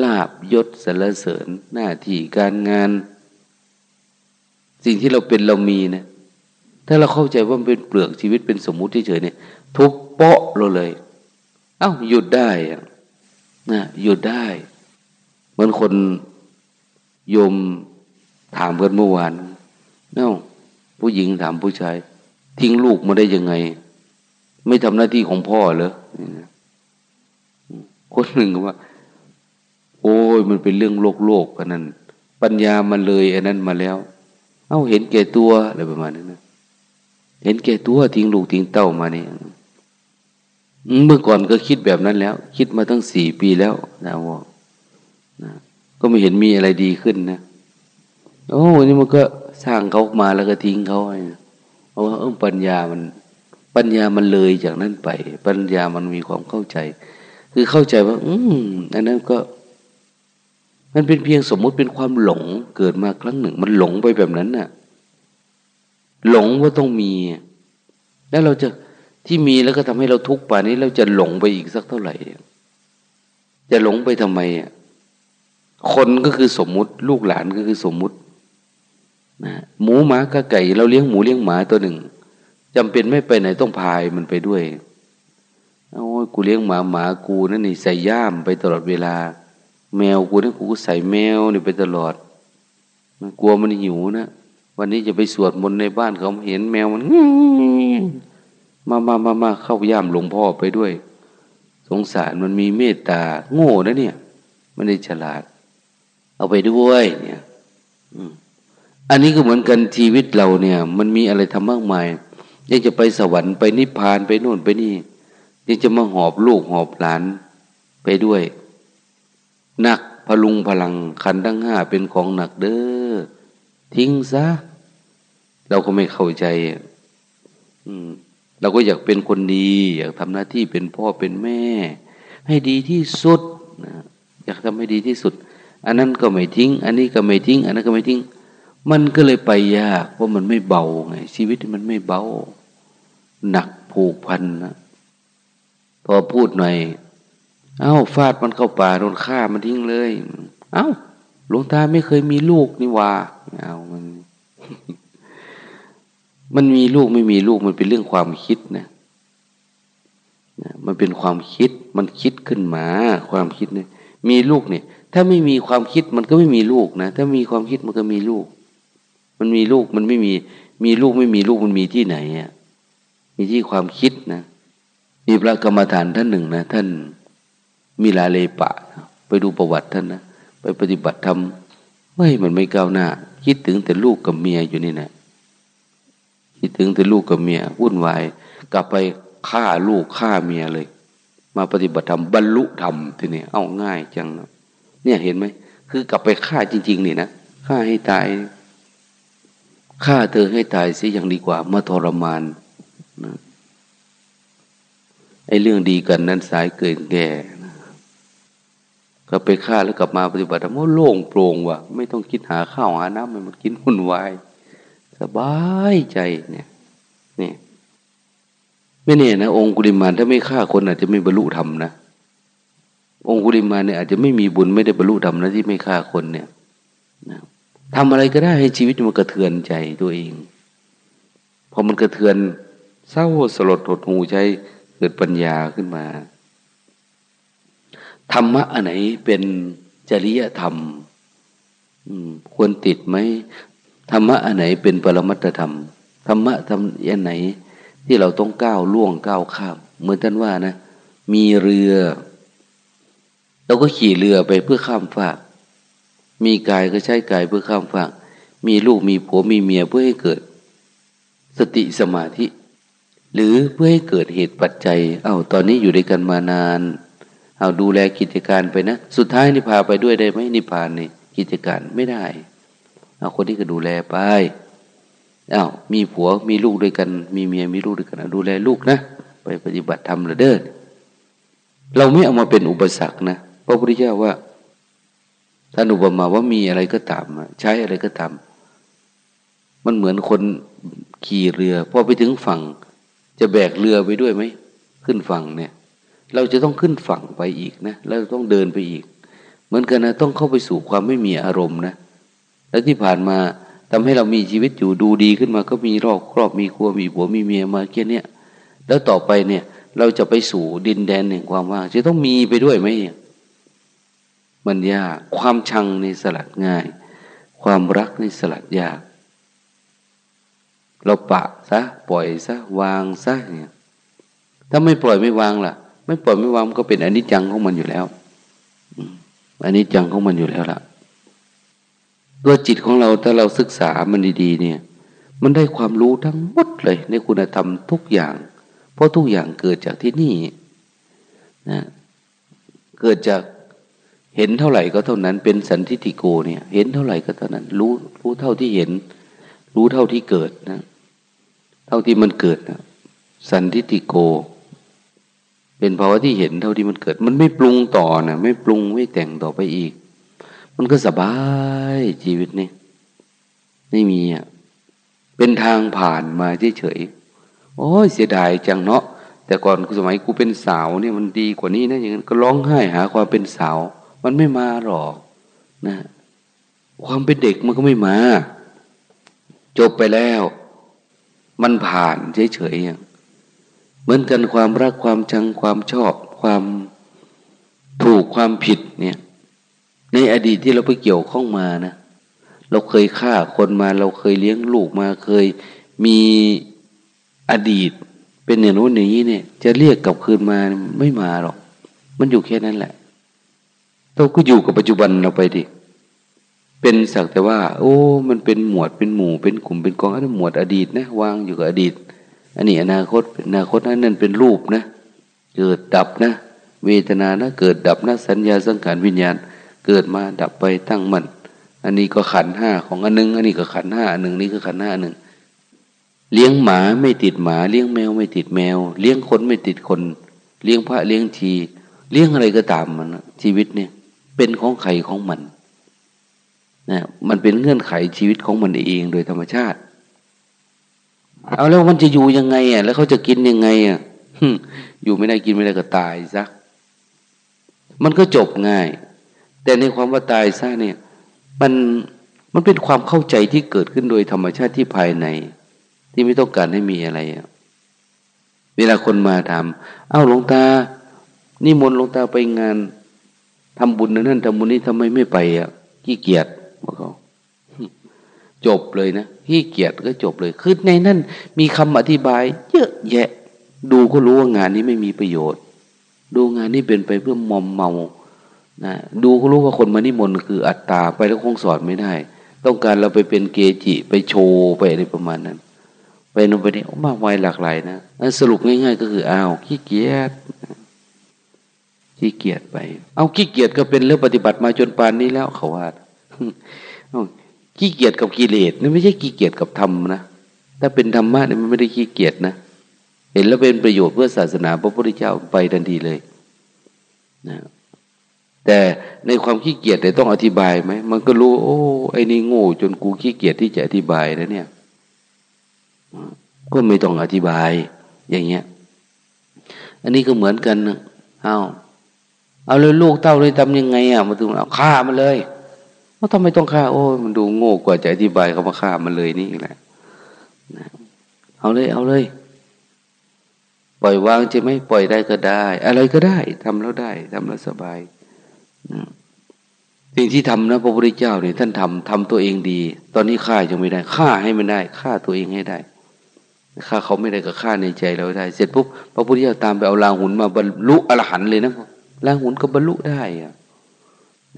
ลาบยศสรรเสริญหน้าที่การงาน สิ่งที่เราเป็นเรามีนะถ้าเราเข้าใจว่ามันเป็นเปลือกชีวิตเป็นสมมุติเฉยเนี่ย ทุบเปาะเราเลย เอ้าหยุดได้นะหยุดได้ เหมือนคนโยมถามกันเมื่อวานเอ้าผู้หญิงถามผู้ชาย ทิ้งลูกมาได้ยังไง ไม่ทำหน้าที่ของพ่อเหรอคนหนึ่งก็ว่า โอ้ยมันเป็นเรื่องโลกโลกกันนั้นปัญญามันเลยอันนั้นมาแล้ว เอ้าเห็นแก่ตัวอะไรประมาณนั้นนะเห็นแก่ตัวทิ้งลูกทิ้งเต้ามาเนี่ยเมื่อก่อนก็คิดแบบนั้นแล้ว คิดมาตั้งสี่ปีแล้วนะว่านะก็ไม่เห็นมีอะไรดีขึ้นนะโอ้นี่มันก็สร้างเขามาแล้วก็ทิ้งเขาไเพราะว่าเออปัญญามัน ปัญญามันเลยจากนั้นไป ปัญญามันมีความเข้าใจ คือเข้าใจว่า อืมอันนั้นก็ มันเป็นเพียงสมมุติเป็นความหลงเกิดมาครั้งหนึ่ง มันหลงไปแบบนั้นน่ะ หลงว่าต้องมี แล้วเราจะที่มีแล้วก็ทำให้เราทุกข์ป่านี้เราจะหลงไปอีกสักเท่าไหร่ จะหลงไปทำไมอะคนก็คือสมมุติ ลูกหลานก็คือสมมุตินะหมูหมากระไก่ เราเลี้ยงหมูเลี้ยงหมาตัวหนึ่งจำเป็นไม่ไปไหนต้องพายมันไปด้วยโอ้ยกูเลี้ยงหมาหมากูนั่นนี่ใส่ย่ามไปตลอดเวลา แมวกูนั่นกูก็ใส่แมวนี่ไปตลอด มันกลัวมันหิวนะวันนี้จะไปสวดมนต์ในบ้านเขาเห็นแมวมันมามามามาเข้าย่ามหลวงพ่อไปด้วย สงสารมันมีเมตตา โง่นะเนี่ย มันได้ฉลาด เอาไปด้วย เนี่ยอันนี้ก็เหมือนกันชีวิตเราเนี่ย มันมีอะไรทำมากมายยังจะไปสวรรค์ไปนิพพานไปโน่นไปนี่ยังจะมาหอบลูกหอบหลานไปด้วย หนักพลุงพลังขันทั้งห้าเป็นของหนักเด้อทิ้งซะ เราก็ไม่เข้าใจ อืมเราก็อยากเป็นคนดี อยากทำหน้าที่เป็นพ่อเป็นแม่ ให้ดีที่สุดนะอยากทำให้ดีที่สุด อันนั้นก็ไม่ทิ้ง อันนี้ก็ไม่ทิ้ง อันนั้นก็ไม่ทิ้ง มันก็เลยไปยากเพราะมันไม่เบาไงชีวิตมันไม่เบา หนักผูกพันนะพอพูดหน่อย เอา้าฟาดมันเข้าป่าโดนฆ่ามันทิ้งเลย เอา้าหลวงตาไม่เคยมีลูกนี่ว่าเอามัน มันมีลูกไม่มีลูกมันเป็นเรื่องความคิดนะมันเป็นความคิด มันคิดขึ้นมา ความคิดเนี่ย มีลูกเนี่ย ถ้าไม่มีความคิดมันก็ไม่มีลูกนะ ถ้ามีความคิดมันก็มีลูก มันมีลูกมันไม่มี มีลูกไม่มีลูกมันมีที่ไหนอะ มีที่ความคิดนะ มีพระกรรมฐานท่านหนึ่งนะท่าน มีลาเลปะ ไปดูประวัติท่านนะไปปฏิบัติธรรมเฮ้ยมันไม่ก้าวหน้า คิดถึงแต่ลูกกับเมียอยู่นี่นะคิดถึงแต่ลูกกับเมียวุ่นวายกลับไปฆ่าลูกฆ่าเมียเลย มาปฏิบัติธรรมบรรลุธรรมทีนี้เอาง่ายจังเนี่ยเห็นไหมคือกลับไปฆ่าจริง ๆ นี่นะฆ่าให้ตายฆ่าเธอให้ตายเสียอย่างดีกว่ามาทรมานนะไอ้เรื่องดีกันนั้นสายเกินแก่ ก็ไปฆ่าแล้วกลับมาปฏิบัติธรรมโล่งโปร่งว่ะไม่ต้องคิดหาข้าวหาน้ำมันกินหุ่นวายสบายใจเนี่ยนี่ไม่เนี่ยนะองคุลิมานถ้าไม่ฆ่าคนอาจจะไม่บรรลุธรรมนะองคุลิมานเนี่ยอาจจะไม่มีบุญไม่ได้บรรลุธรรมนะที่ไม่ฆ่าคนเนี่ยนะทำอะไรก็ได้ให้ชีวิตมันกระเทือนใจตัวเองพอมันกระเทือนเศร้าสลดหดหูใจเกิดปัญญาขึ้นมา ธรรมะอันไหนเป็นจริยธรรมควรติดไหมธรรมะอันไหนเป็นปรมัตธรรมธรรมะทำอันไหน ที่เราต้องก้าวล่วงก้าวข้ามเหมือนท่านว่านะ มีเรือเราก็ขี่เรือไปเพื่อข้ามฟาก มีกายก็ใช้กายเพื่อข้ามฟาก มีลูกมีผัวมีเมียเพื่อให้เกิด สติสมาธิ หรือเพื่อให้เกิดเหตุปัจจัย เอา้าตอนนี้อยู่ด้วยกันมานาน เอาดูแลกิจการไปนะ สุดท้ายนิพพาไปด้วยได้ไหมนิพพานนี่กิจการไม่ได้ เอาคนที่ก็ดูแลไปอา้าวมีผัวมีลูกด้วยกัน มีเมียมีลูกด้วยกันดูแลลูกนะ ไปปฏิบัติธรรมละเด้อเราไม่เอามาเป็นอุปสรรคนะพระพุทธเจ้าว่าท่านอุปมาว่ามีอะไรก็ตามใช้อะไรก็ตามมันเหมือนคนขี่เรือพอไปถึงฝั่ง จะแบกเรือไปด้วยไหมขึ้นฝั่งเนี่ย เราจะต้องขึ้นฝั่งไปอีกนะแล้วต้องเดินไปอีก เหมือนกันนะต้องเข้าไปสู่ความไม่มีอารมณ์นะแล้วที่ผ่านมาทำให้เรามีชีวิตอยู่ดูดีขึ้นมาก็มีรอบครอบมีครัวมีผัวมีเมียมาแค่นี้แล้วต่อไปเนี่ย เราจะไปสู่ดินแดนแห่งความว่างจะต้องมีไปด้วยไหมมันยากความชังในสลัดง่าย ความรักในสลัดยาก เราปะซะปล่อยซะวางซะเนี่ยถ้าไม่ปล่อยไม่วางล่ะ ไม่ปล่อยไม่วางก็เป็นอนิจจังของมันอยู่แล้วอันนี้จังของมันอยู่แล้วล่ะตัวจิตของเราถ้าเราศึกษามันดีๆ เนี่ย มันได้ความรู้ทั้งหมดเลย ในคุณธรรมทุกอย่าง เพราะทุกอย่างเกิดจากที่นี่นะเกิดจากเห็นเท่าไหร่ก็เท่านั้น เป็นสันทิติโกเนี่ย เห็นเท่าไหร่ก็เท่านั้น รู้รู้เท่าที่เห็น รู้เท่าที่เกิดนะ เท่าที่มันเกิดนะสันทิติโก เป็นภาวะที่เห็นเท่าที่มันเกิด มันไม่ปรุงต่อนะไม่ปรุงไม่แต่งต่อไปอีก มันก็สบายชีวิตนี่ไม่มีอะเป็นทางผ่านมาเฉยๆโอ้ยเสียดายจังเนาะแต่ก่อนสมัยกูเป็นสาวเนี่ยมันดีกว่านี้นะอย่างนั้นก็ร้องไห้หาความเป็นสาว มันไม่มาหรอกนะความเป็นเด็กมันก็ไม่มา จบไปแล้ว มันผ่านเฉยๆอย่าง เหมือนกันความรักความชังความชอบ ความถูกความผิดเนี่ย ในอดีตที่เราไปเกี่ยวข้องมานะเราเคยฆ่าคนมาเราเคยเลี้ยงลูกมาเคยมีอดีต เป็นอย่างโน้นอย่างนี้เนี่ย จะเรียกกลับคืนมาไม่มาหรอก มันอยู่แค่นั้นแหละเราก็อยู่กับปัจจุบันเราไปดิเป็นสักแต่ว่า โอ้ มันเป็นหมวดเป็นหมู่เป็นกลุ่มเป็นกองอันหมวดอดีตนะวางอยู่กับอดีต อันนี้อนาคตอนาคตนั้นนั่นเป็นรูปนะ เกิดดับนะ เวทนานะ เกิดดับนะ สัญญาสังขารวิญญาณ เกิดมาดับไปตั้งมันอันนี้ก็ขันห้าของอันนึง อันนี้ก็ขันห้าอันหนึ่งนี่ก็ขันห้าอันหนึ่งเลี้ยงหมาไม่ติดหมา เลี้ยงแมวไม่ติดแมว เลี้ยงคนไม่ติดคน เลี้ยงพระเลี้ยงทีเลี้ยงอะไรก็ตามมันชีวิตเนี่ย เป็นของใครของมันนะมันเป็นเงื่อนไขชีวิตของมันเองโดยธรรมชาติ เอาแล้วมันจะอยู่ยังไงอะ แล้วเขาจะกินยังไงอะอยู่ไม่ได้กินไม่ได้ก็ตายซะมันก็จบง่าย แต่ในความว่าตายซะเนี่ย มันมันเป็นความเข้าใจที่เกิดขึ้นโดยธรรมชาติที่ภายใน ที่ไม่ต้องการให้มีอะไรอะเวลาคนมาถามเอ้าหลวงตานี่มนหลวงตาไปงานทำบุญนั่นทำบุญนี้ทำไมไม่ไปอะขี้เกียจบอกเขาจบเลยนะ ขี้เกียจก็จบเลยคือในนั้นมีคำอธิบาย เยอะแยะ ดูก็รู้ว่างานนี้ไม่มีประโยชน์ ดูงานนี้เป็นไปเพื่อมอมเมานะดูก็รู้ว่าคนมานิมนต์คืออัตตาไปแล้วคงสอนไม่ได้ ต้องการเราไปเป็นเกจิไปโชว์ไปอะไรประมาณนั้น ไปนู่นไปนี่มากมายหลากหลายนะสรุปง่าย ๆ ก็คืออ้าวขี้เกียจขี้เกียจไป เอาขี้เกียจก็เป็นเรื่องปฏิบัติมาจนปานนี้แล้วเขาว่า ขี้เกียจกับกิเลสนี่ไม่ใช่ขี้เกียจกับธรรมนะถ้าเป็นธรรมะเนี่ยมันไม่ได้ขี้เกียจนะเห็นแล้วเป็นประโยชน์เพื่อศาสนาพระพุทธเจ้าไปทันทีเลยนะแต่ในความขี้เกียจเนี่ยต้องอธิบายไหมมันก็รู้ โอ้ไอ้นี่โง่จนกูขี้เกียจที่จะอธิบายแล้วเนี่ย ก็ไม่ต้องอธิบาย อย่างเงี้ย อันนี้ก็เหมือนกันเอาเอาเลยลูกเต้าเลยทำยังไงอะมาถึงเอาฆ่ามันเลย ว่าทำไมต้องฆ่า โอ้มันดูโง่กว่าจะอธิบายเขามาฆ่ามันเลยนี่แหละเอาเลย เอาเลย ปล่อยวางใช่ไหมปล่อยได้ก็ได้ อะไรก็ได้ทำแล้วได้ทำแล้วสบายสิ่งที่ทำนะพระพุทธเจ้าเนี่ยท่านทำทำตัวเองดี ตอนนี้ฆ่ายังไม่ได้ฆ่าให้มันได้ฆ่าตัวเองให้ได้ฆ่าเขาไม่ได้ก็ฆ่าในใจเราได้ เสร็จปุ๊บพระพุทธเจ้าตามไปเอาลางหุนมาบรรลุอรหันเลยนะลางหุนก็บรรลุได้อะ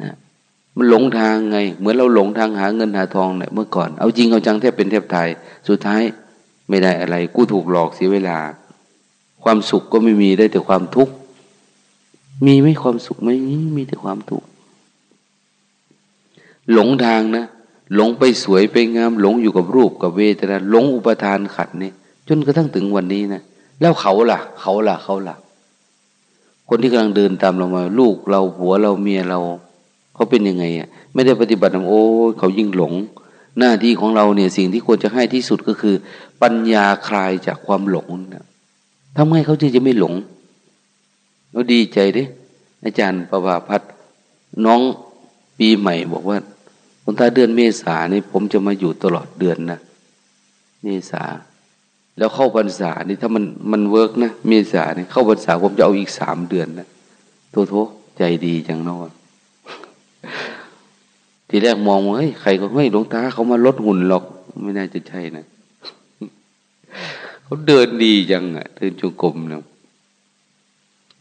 นะ มันหลงทางไง เหมือนเราหลงทางหาเงินหาทองเนี่ยเมื่อก่อน เอาจริงเอาจังแทบเป็นแทบตาย สุดท้ายไม่ได้อะไร กูถูกหลอกเสียเวลา ความสุขก็ไม่มีได้แต่ความทุกข์ มีไม่ความสุขไม่มีมีแต่ความทุกข์ หลงทางนะ หลงไปสวยไปงาม หลงอยู่กับรูปกับเวทนาหลงอุปทานขัดนี่จนกระทั่งถึงวันนี้นะ แล้วเขาล่ะ เขาล่ะเขาล่ะ คนที่กำลังเดินตามเรามา ลูกเราผัวเราเมียเรา เขาเป็นยังไงอะไม่ได้ปฏิบัติโอ้เขายิ่งหลง หน้าที่ของเราเนี่ยสิ่งที่ควรจะให้ที่สุดก็คือ ปัญญาคลายจากความหลงนะทำไงเขาจึงจะไม่หลงเราดีใจดิอาจารย์ประภาพัฒน้องปีใหม่บอกว่าคนตาเดือนเมษานี่ผมจะมาอยู่ตลอดเดือนนะเมษาแล้วเข้าพรรษานี่ถ้ามันมัน work นะเมษาเนี่ยเข้าพรรษาผมจะเอาอีกสามเดือนนะโทโทใจดีจังนอน ทีแรกมองว่าเฮ้ยใครก็ไม่หลวงตาเขามาลดหุ่นหรอก ไม่น่าจะใช่นะเขาเดินดีจังอะเดินจุกรมเนาะ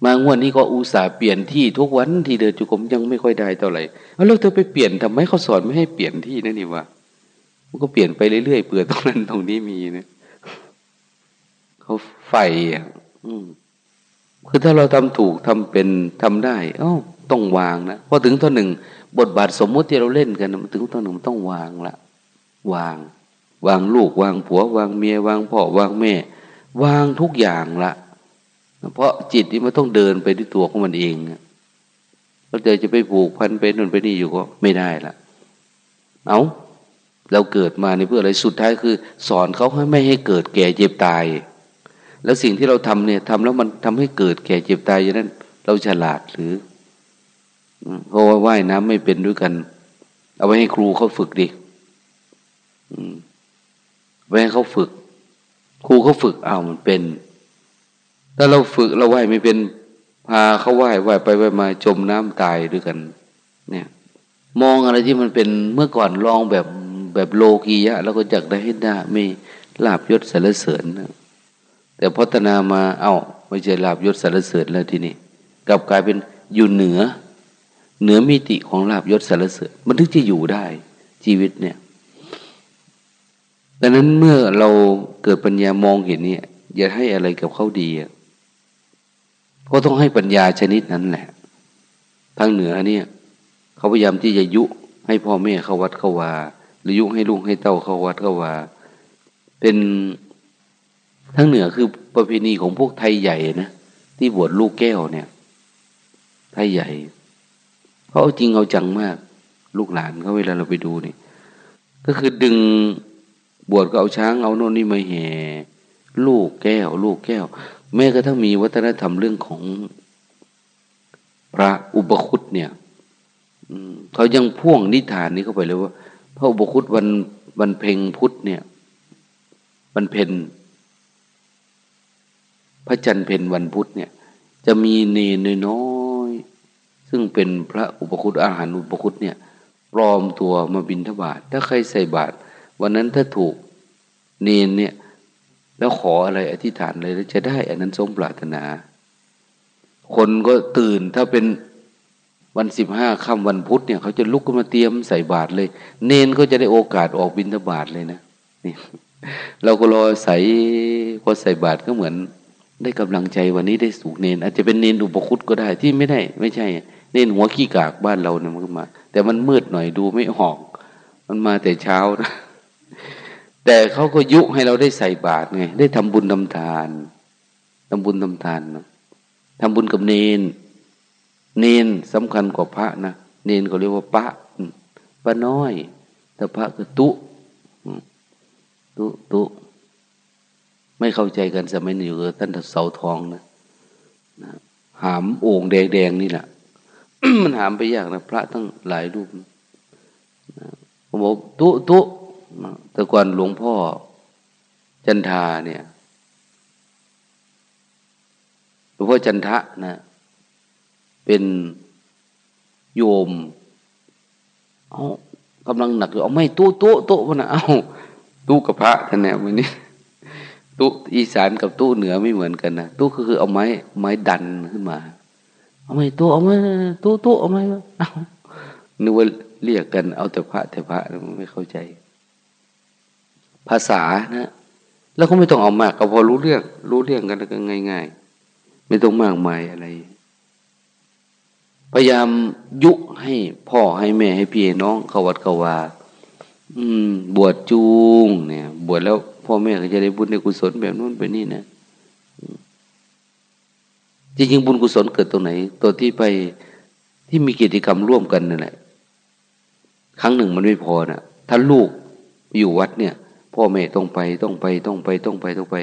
มางวดนี้ก็อุตส่าห์เปลี่ยนที่ทุกวันที่เดินจุกรมยังไม่ค่อยได้เท่าไหร่แล้วเธอไปเปลี่ยนทำไมเขาสอนไม่ให้เปลี่ยนที่นั่นนี่วะมันก็เปลี่ยนไปเรื่อยๆเปลือตรงนั้นตรงนี้มีนะเขาไฟอะ อืม คือถ้าเราทำถูกทำเป็นทำได้ เอ้าต้องวางนะพอถึงตอนหนึ่ง บทบาทสมมุติที่เราเล่นกันมันถึงตอนหนึ่งมันต้องวางละวาง วางลูก วางผัว วางเมีย วางพ่อวางแม่ วางทุกอย่างละเพราะจิตนี่มันต้องเดินไปด้วยตัวของมันเองเราจอจะไปผูกพันไปนู่นไปนี่อยู่ก็ไม่ได้ละเอาเราเกิดมาในเพื่ออะไรสุดท้ายคือ สอนเขาให้ไม่ให้เกิดแก่เจ็บตาย แล้วสิ่งที่เราทำเนี่ยทำแล้วมันทำให้เกิดแก่เจ็บตายอย่างนั้น เราฉลาดหรือเพราะว่าว่ายน้ำไม่เป็นด้วยกัน เอาไว้ให้ครูเขาฝึกดิไว้ให้เขาฝึก ครูเขาฝึกเอามันเป็น ถ้าเราฝึกเราว่ายไม่เป็นพาเขาว่ายว่ายไปว่ายมาจมน้ำตายด้วยกัน เนี่ย มองอะไรที่มันเป็นเมื่อก่อนลองแบบแบบโลกียะ แล้วก็จักได้ให้ได้ไม่ลาบยศสารเสริญนะ แต่พัฒนามาเอา้าไม่ใช่ลาบยศสารเสริญแล้วทีนี้กลับกลายเป็นอยู่เหนือ เหนือมิติของลาบยศสารเสริญมันถึงจะอยู่ได้ชีวิตเนี่ยดังนั้นเมื่อเราเกิดปัญญามองเห็นเนี่ย อย่าให้อะไรกับเขาดีก็ต้องให้ปัญญาชนิดนั้นแหละ ทางเหนือเนี่ยเขาพยายามที่จะยุให้พ่อแม่เข้าวัดเข้าวาหรือยุให้ลูกให้เต้าเข้าวัดเข้าวาเป็น ทั้งเหนือคือประเพณีของพวกไทยใหญ่นะที่บวชลูกแก้วเนี่ย ไทยใหญ่เขาเอาจริงเอาจังมาก ลูกหลานเขาเวลาเราไปดูนี่ก็คือดึงบวชก็เอาช้างเอาโน่นนี่มาแห่ลูกแก้ว ลูกแก้ว แม้กระทั่งมีวัฒนธรรมเรื่องของพระอุปคุตเนี่ยเขายังพ่วงนิทานนี้เข้าไปเลยว่า พระอุปคุตวันวันเพ็งพุทธเนี่ยวันเพ็ญ พระจันทร์เพ็ญวันพุธเนี่ย จะมีเนนน้อยซึ่งเป็นพระอุปคุตอาหารอุปคุตเนี่ยปลอมตัวมาบินทบาทถ้าใครใส่บาตรวันนั้นถ้าถูกเนนเนี่ยแล้วขออะไรอธิษฐานเลยแล้วจะได้อันนั้นสมปรารถนา คนก็ตื่นถ้าเป็นวันสิบห้าค่ำวันพุธเนี่ย เขาจะลุกขึ้นมาเตรียมใส่บาตรเลย เนนก็จะได้โอกาสออกบินทบาทเลยนะนี่เราก็รอใส่พอใส่บาตรก็เหมือน ได้กำลังใจวันนี้ได้สูกเนน อาจจะเป็นเนนอุปคุตก็ได้ที่ไม่ได้ ไม่ใช่ เนนหัวขี้กากบ้านเราเนี่ยมันมา แต่มันมืดหน่อยดูไม่ออก มันมาแต่เช้านะแต่เขาก็ยุให้เราได้ใส่บาตรไง ได้ทำบุญทำทานทำบุญทำทานนะทำบุญกับเนน เนนสำคัญกว่าพระนะเนนเขาเรียกว่าพระพระน้อย แต่พระก็ตุตุตุ ไม่เข้าใจกันสมัยนี้อยู่กับท่านเสาทองนะนะ หามโอ่งแดงๆนี่แหละมันหามไปยากนะพระตั้งหลายรูปนะผมบอกตุตุแต่ก่อนหลวงพ่อ จันทาเนี่ยหลวงพ่อจันทะนะ เป็นโยม เอากำลังหนักอยู่เอาไม่ตู้โต๊ะโต๊ะมันเอาตู้กับพระท่านเนี่ยวันนี้ ตู้อีสานกับตู้เหนือไม่เหมือนกันนะตู้ก็คือเอาไม้ไม้ดันขึ้นมา เอาไม้ตู้เอาไม้ตู้ตู้เอาไม้เอานึกว่าเรียกกันเอาแต่พระแต่พระไม่เข้าใจ ภาษานะ แล้วก็ไม่ต้องเอามากก็พอรู้เรื่อง รู้เรื่องกันก็ง่าย ๆ ไม่ต้องมากมายอะไร พยายามยุให้พ่อให้แม่ให้พี่น้องเขาวัดเขาว่า อืม บวชจูง เนี่ย บวชแล้ว พ่อแม่ก็จะได้บุญในกุศลแบบนู้นแบบนี้นะจริงๆบุญกุศลเกิดตรงไหน ตัวที่ไปที่มีกิจกรรมร่วมกันนั่นแหละ ครั้งหนึ่งมันไม่พอนะถ้าลูกอยู่วัดเนี่ย พ่อแม่ต้องไปต้องไปต้องไปต้องไปต้องไป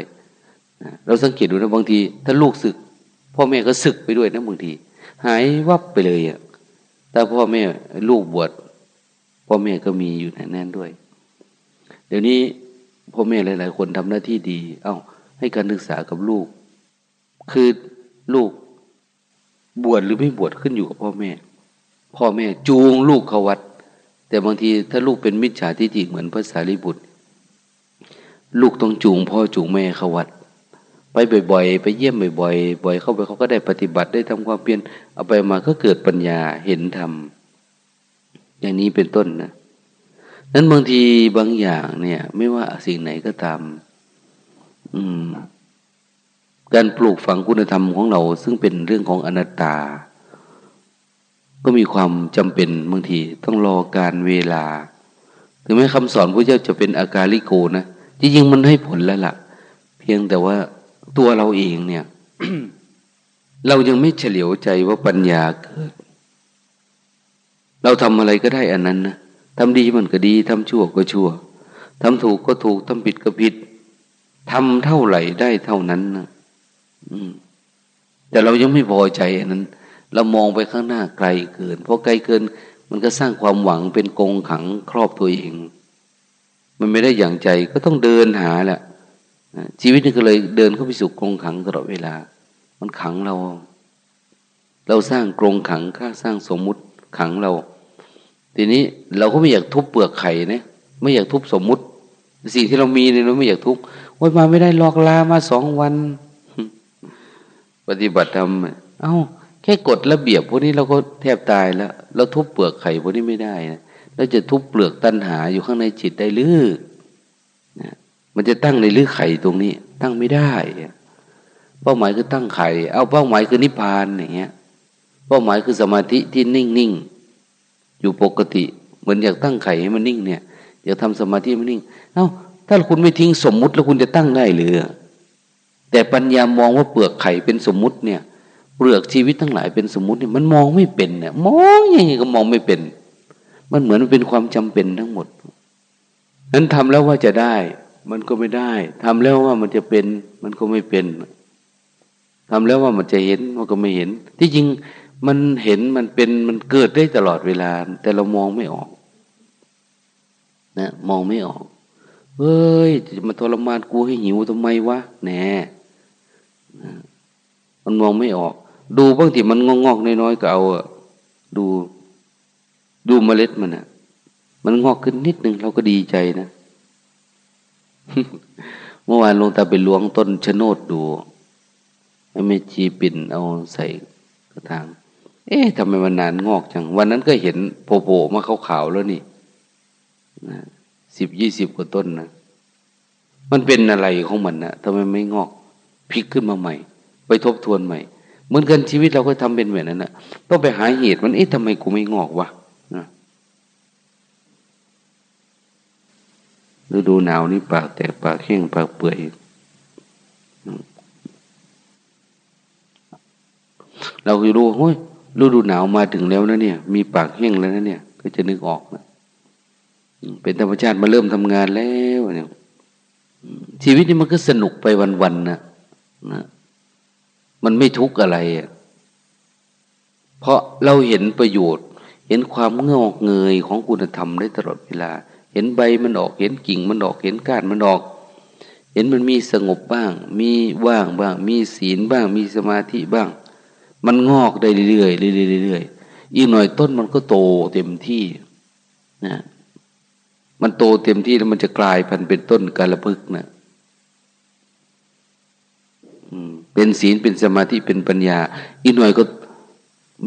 เราสังเกตดูนะบางที ถ้าลูกศึก พ่อแม่ก็ศึกไปด้วยนะบางที หายวับไปเลยอะถ้าพ่อแม่ลูกบวชพ่อแม่ก็มีอยู่ในนั้นด้วย เดี๋ยวนี้ พ่อแม่หลาย ๆ คนทำหน้าที่ดี เอา้า ให้การศึกษากับลูก คือลูกบวชหรือไม่บวชขึ้นอยู่กับพ่อแม่ พ่อแม่จูงลูกเขาวัด แต่บางทีถ้าลูกเป็นมิจฉาทิฏฐิเหมือนพระสารีบุตร ลูกต้องจูงพ่อจูงแม่เขาวัด ไปบ่อย ๆ ไปเยี่ยมบ่อย ๆ บ่อยเข้าไปเขาก็ได้ปฏิบัติได้ทำความเพียรเอาไปมาก็เกิดปัญญาเห็นธรรมอย่างนี้เป็นต้นนะ นั้นบางทีบางอย่างเนี่ย ไม่ว่าสิ่งไหนก็ตาม อืม การปลูกฝังคุณธรรมของเรา ซึ่งเป็นเรื่องของอนัตตา ก็มีความจำเป็นบางที ต้องรอการเวลา ถึงแม้คำสอนพระเจ้าจะเป็นอาการลิโกนะจริงๆมันให้ผลแล้วละ่ะ เพียงแต่ว่าตัวเราเองเนี่ย เรายังไม่เฉลียวใจว่าปัญญาเกิด เราทำอะไรก็ได้อันนั้นนะ ทำดีมันก็ดีทำชั่วก็ชั่วทำถูกก็ถูกทำผิดก็ผิดทำเท่าไหร่ได้เท่านั้นนะแต่เรายังไม่พอใจอันนั้น เรามองไปข้างหน้าไกลเกิน เพราะไกลเกิน มันก็สร้างความหวังเป็นกงขังครอบตัวเอง มันไม่ได้อย่างใจก็ต้องเดินหาแหละชีวิตนี่ก็เลยเดินเข้าไปสู่กรงขังตลอดเวลา มันขังเรา เราสร้างกรงขังค่าสร้างสมมุติขังเรา ทีนี้เราก็ไม่อยากทุบเปลือกไข่นะไม่อยากทุบสมมุติ สิ่งที่เรามีเนี่ยเราไม่อยากทุบว่ามาไม่ได้ลอกลามาสองวัน ปฏิบัติธรรมเอา้า แค่กฎระเบียบพวกนี้เราก็แทบตายแล้วเราทุบเปลือกไข่พวกนี้ไม่ได้นะแล้วจะทุบเปลือกตัณหาอยู่ข้างในจิตได้หรือนะมันจะตั้งในลือไข่ตรงนี้ ตั้งไม่ได้เป้าหมายคือตั้งไข่ เอาเป้าหมายคือนิพพานอย่างเงี้ย เป้าหมายคือสมาธิที่นิ่งนิ่ง อยู่ปกติ เหมือนอยากตั้งไข่ให้มันนิ่งเนี่ยอยากทำสมาธิมันนิ่ง เอา้า ถ้าคุณไม่ทิ้งสมมุติแล้วคุณจะตั้งได้หรือแต่ปัญญามองว่าเปลือกไข่เป็นสมมุติเนี่ย เปลือกชีวิตทั้งหลายเป็นสมมุติเนี่ยมันมองไม่เป็นเนี่ยมองยังไงก็มองไม่เป็น มันเหมือนมันเป็นความจำเป็นทั้งหมดนั้นทำแล้วว่าจะได้ มันก็ไม่ได้ทำแล้วว่ามันจะเป็น มันก็ไม่เป็นทำแล้วว่ามันจะเห็นมันก็ไม่เห็น ที่จริง มันเห็นมันเป็นมันเกิดได้ตลอดเวลา แต่เรามองไม่ออกนะมองไม่ออกเฮ้ยจะมาทรมานกูให้หิวทำไมวะแหนมันมองไม่ออก ดูบางทีมันงอกๆน้อยๆก็เอาดู ดูเมล็ดมันอะมันงอกขึ้นนิดนึงเราก็ดีใจนะเมื่อวานลงตาไปล้วงต้นชะโนดดูให้แม่ชีปิ่นเอาใส่กระถาง เอ๊ะทำไมมันนานงอกจัง วันนั้นก็เห็นโผล่มาขาวๆแล้วนี่สิบยี่สิบกว่าต้นนะมันเป็นอะไรของมันนะทำไมไม่งอกพลิกขึ้นมาใหม่ ไปทบทวนใหม่ เหมือนกันชีวิตเราก็ทำเป็นแบบนั้นนะต้องไปหาเหตุมันเอ๊ะทำไมกูไม่งอกวะนะฤดูหนาวนี่ปากแตกปากแห้งปากเปื่อยเราคือรู้เฮ้ย ฤดูหนาวมาถึงแล้วนะเนี่ย มีปากแห้งแล้วนะเนี่ย ก็จะนึกออกนะเป็นธรรมชาติมาเริ่มทำงานแล้วเนี่ยชีวิตนี้มันก็สนุกไปวันๆนะนะมันไม่ทุกข์อะไรเพราะเราเห็นประโยชน์ เห็นความเงอกเงยของคุณธรรมได้ตลอดเวลา เห็นใบมันออก เห็นกิ่งมันออก เห็นก้านมันออก เห็นมันมีสงบบ้าง มีว่างบ้าง มีศีลบ้าง มีสมาธิบ้าง มันงอกได้เรื่อยๆเรื่อยๆอีกหน่อยต้นมันก็โตเต็มที่นะมันโตเต็มที่แล้วมันจะกลายพันธุ์เป็นต้นกาลพึกนะเป็นศีลเป็นสมาธิเป็นปัญญา อีกหน่อยก็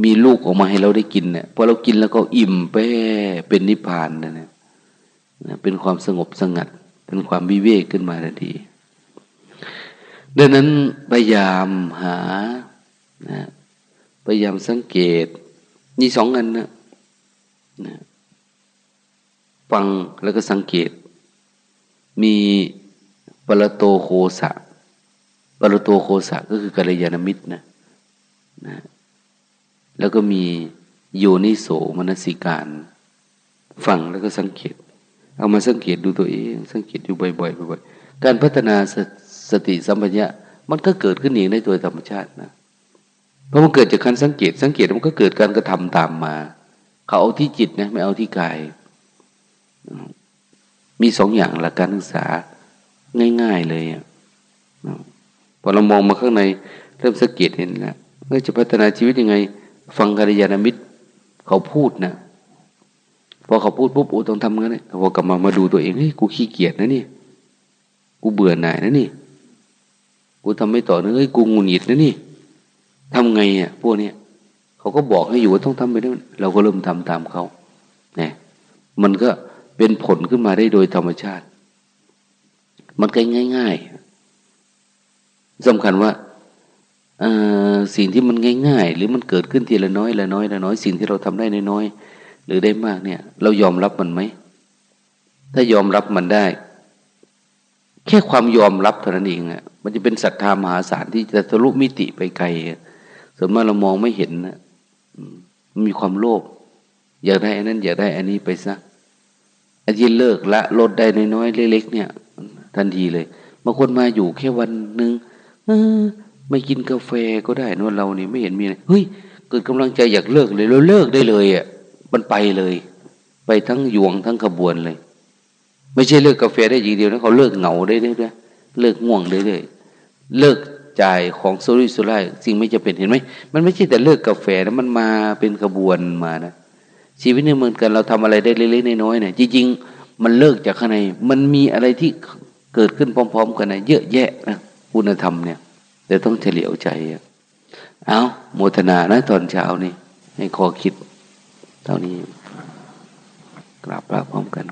มีลูกออกมาให้เราได้กินเนี่ยพอเรากินแล้วก็อิ่มแป้เป็นนิพพานนะเนี่ยเป็นความสงบสงัด เป็นความวิเวกขึ้นมาทันทีดังนั้นพยายามหานะ พยายามสังเกต นี่สองอันนะนะฟังแล้วก็สังเกต มีปรโตโคสะปรโตโคสะก็คือกัลยาณมิตรนะนะแล้วก็มีโยนิโสมนสิการฟังแล้วก็สังเกต เอามาสังเกตดูตัวเอง สังเกตอยู่บ่อยๆบ่อยๆการพัฒนาสสติสัมปชัญญะมันก็เกิดขึ้นเองในตัวธรรมชาตินะ เพราะมันเกิดจากการสังเกต สังเกตมันก็เกิดการกระทำตามมา เขาเอาที่จิตนะไม่เอาที่กาย มีสองอย่างหลักการศึกษาง่าย ๆเลยพอเรามองมาข้างในเริ่มสังเกตเห็นแล้วว่าจะพัฒนาชีวิตยังไง ฟังกัลยาณมิตร เขาพูดนะพอเขาพูดปุ๊บโอ้ต้องทำงั้นเลยพอกลับมามาดูตัวเองเฮ้ยกูขี้เกียจนะนี่กูเบื่อหน่ายนะนี่กูทำไม่ต่อเนื่องเฮ้ยกูงุนหงิดนะนี่ ทำไงอะพวกเนี้ยเขาก็บอกให้อยู่ว่าต้องทำไปด้วยเราก็เริ่มทำตามเขาเนี่ยมันก็เป็นผลขึ้นมาได้โดยธรรมชาติ มันก็ง่ายๆสำคัญว่าสิ่งที่มันง่าย ๆ หรือมันเกิดขึ้นทีละน้อยละน้อยละน้อยสิ่งที่เราทำได้น้อยๆหรือได้มากเนี่ย เรายอมรับมันไหมถ้ายอมรับมันได้ แค่ความยอมรับเท่านั้นเองอะมันจะเป็นศรัทธามหาศาลที่จะทะลุมิติไปไกล ส่วนมากเรามองไม่เห็นนะมันมีความโลภอยากได้อันนั้น อยากได้อันนี้ไปซะไอ้ที่เลิกละลดได้น้อยๆเล็กๆเนี่ย ทันทีเลยบางคนมาอยู่แค่วันหนึ่งไม่กินกาแฟก็ได้นวดเรานี่ไม่เห็นมีอะไรเฮ้ยเกิดกำลังใจอยากเลิกเลยเราเลิกได้เลยอะมันไปเลย ไปทั้งยวงทั้งขบวนเลย ไม่ใช่เลิกกาแฟได้อย่างเดียวนะเขาเลิกเหงาได้ด้วยเลิกง่วงได้เลยเลิก จ่ายของโซลิสุไลสิ่งไม่จะเป็นเห็นไหมมันไม่ใช่แต่เลิกกาแฟนะมันมาเป็นขบวนมานะชีวิตนี่เหมือนกันเราทำอะไรได้เล็กๆน้อยๆเนี่ยจริงๆ มันเลิกจากข้างใน มันมีอะไรที่เกิดขึ้นพร้อม ๆ กันนะเยอะแยะนะคุณธรรมเนี่ย แต่ต้องเฉลียวใจเอาโมทนานะตอนเช้านี่ให้คอคิดเท่านี้กราบลาพร้อมกัน